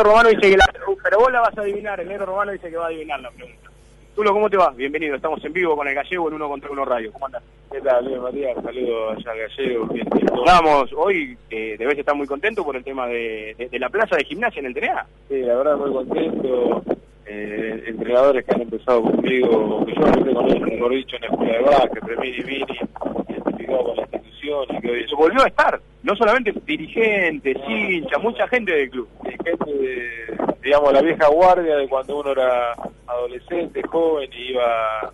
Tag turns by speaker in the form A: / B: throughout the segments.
A: negro romano dice que la... Pero vos la vas a adivinar, el negro romano dice que va a adivinar la pregunta. Tulo, ¿cómo te va? Bienvenido, estamos en vivo con el gallego en Uno contra Uno Radio. ¿Cómo andas?
B: ¿Qué tal, Luis Matías? Saludos allá al gallego. Bien,
A: Vamos, hoy eh, debes estar muy contento por el tema de, de, de la plaza de gimnasia en el TNA.
B: Sí, la verdad muy contento. Eh, entrenadores que han empezado conmigo, que yo empecé con ellos, mejor dicho, en la escuela de básquet, Remini Vini, identificado con la institución y que hoy
A: volvió a estar, no solamente dirigentes, hinchas, mucha gente del club.
B: gente de, digamos, la vieja guardia de cuando uno era adolescente, joven y iba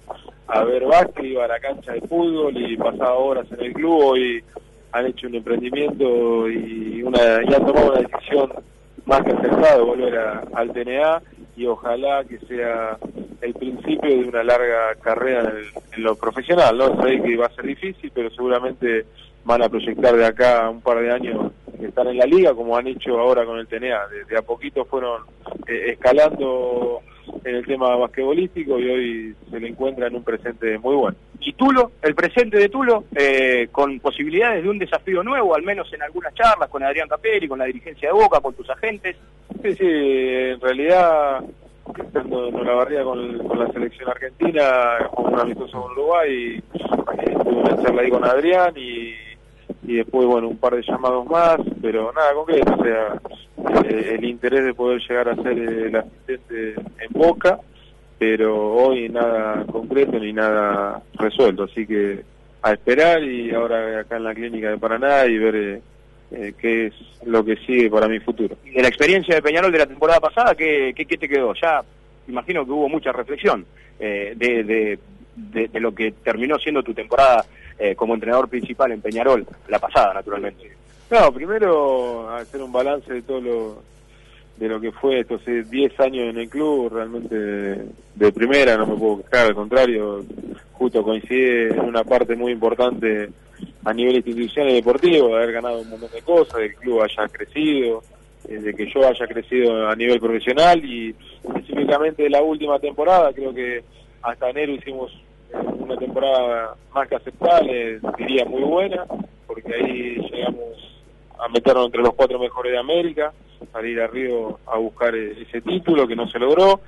B: a ver básquet, iba a la cancha de fútbol y pasaba horas en el club, hoy han hecho un emprendimiento y, una, y han tomado una decisión más que acertada de volver al TNA y ojalá que sea el principio de una larga carrera en, el- en lo profesional, ¿no? Sé que va a ser difícil, pero seguramente van a proyectar de acá un par de años estar en la liga, como han hecho ahora con el TNA. De, de a poquito fueron eh, escalando en el tema basquetbolístico y hoy se le encuentra en un presente muy bueno.
A: Y Tulo, el presente de Tulo, eh, con posibilidades de un desafío nuevo, al menos en algunas charlas con Adrián Capelli, con la dirigencia de Boca, con tus agentes.
B: Sí, sí, en realidad, estando en la barría con, con la selección argentina, con un amistoso con Uruguay, eh, tuve una charla ahí con Adrián y, y después, bueno, un par de llamados más, pero nada concreto, o sea, eh, el interés de poder llegar a ser el asistente en Boca, pero hoy nada concreto ni nada resuelto, así que a esperar y ahora acá en la clínica de Paraná y ver eh, eh, qué es lo que sigue para mi futuro.
A: De la experiencia de Peñarol de la temporada pasada, ¿qué, qué, te quedó? Ya imagino que hubo mucha reflexión eh, de, de, lo que terminó siendo tu temporada eh, como entrenador principal en Peñarol, la pasada, naturalmente.
B: No, primero hacer un balance de todo lo de lo que fue estos eh, 10 años en el club, realmente de primera, no me puedo quejar, al contrario, justo coincide en una parte muy importante a nivel institucional y deportivo, de haber ganado un montón de cosas, de que el club haya crecido, eh, de que yo haya crecido a nivel profesional y específicamente de la última temporada, creo que hasta enero hicimos una temporada más que aceptable, diría muy buena, porque ahí llegamos a meternos entre los cuatro mejores de América, para ir a Río a buscar eh, ese título que no se logró.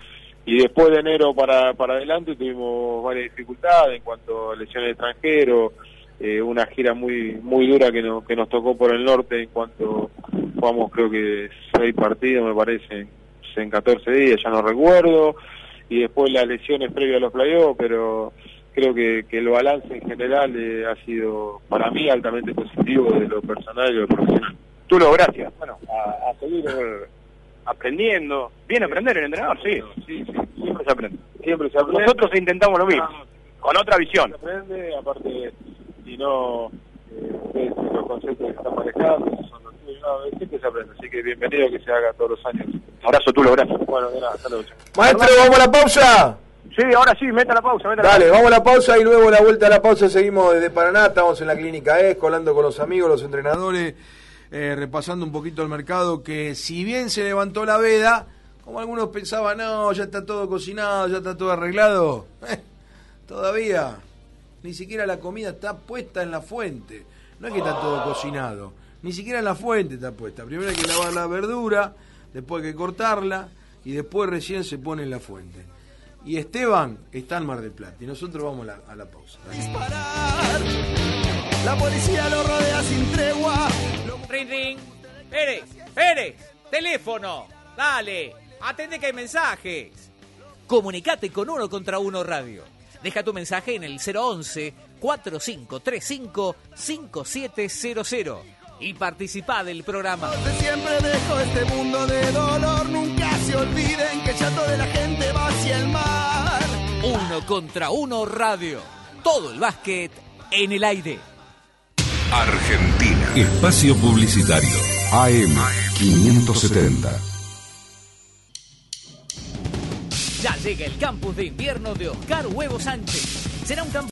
B: Y después de enero para, para adelante tuvimos varias dificultades en cuanto a lesiones de extranjero, eh, una gira muy muy dura que, nos que nos tocó por el norte en cuanto jugamos creo que seis partidos me parece en, en 14 días, ya no recuerdo, y después las lesiones previas a los playoffs, pero creo que, que el balance en general eh, ha sido para mí altamente positivo de lo personal y de lo profesional.
A: Tulo, gracias. Bueno, a, a seguir eh, aprendiendo. Bien aprender el entrenador, sí.
B: Sí, sí,
A: Siempre se aprende.
B: siempre se aprende.
A: Nosotros intentamos lo mismo, con otra visión.
B: Se aprende, aparte, si no, eh, los conceptos que están manejando, son los tuyos, no, siempre se aprende. Así que bienvenido que se haga todos los años.
A: Abrazo, Tulo, gracias.
B: Bueno, de nada, hasta luego.
C: Maestro, vamos a la pausa.
A: Sí, ahora sí, meta la pausa, meta la
C: Dale,
A: pausa.
C: vamos a la pausa y luego la vuelta a la pausa seguimos desde Paraná. Estamos en la clínica ESCO, hablando con los amigos, los entrenadores, eh, repasando un poquito el mercado que si bien se levantó la veda, como algunos pensaban, no, ya está todo cocinado, ya está todo arreglado, eh, todavía ni siquiera la comida está puesta en la fuente. No es que está todo cocinado, ni siquiera en la fuente está puesta. Primero hay que lavar la verdura, después hay que cortarla y después recién se pone en la fuente. Y Esteban está en Mar del Plata y nosotros vamos a la, a la pausa.
D: disparar. La policía lo rodea sin tregua.
E: Ring, ring. Pérez, Pérez, teléfono. Dale, atende que hay mensajes. Comunicate con Uno contra Uno Radio. Deja tu mensaje en el 011 4535 5700 y participa del programa.
D: De siempre dejo este mundo de dolor. Nunca se olviden que el llanto de la gente va hacia el mar.
E: Uno contra Uno Radio. Todo el básquet en el aire.
F: Argentina. Espacio Publicitario. AM 570.
E: Ya llega el campus de invierno de Oscar Huevo Sánchez. Será un campus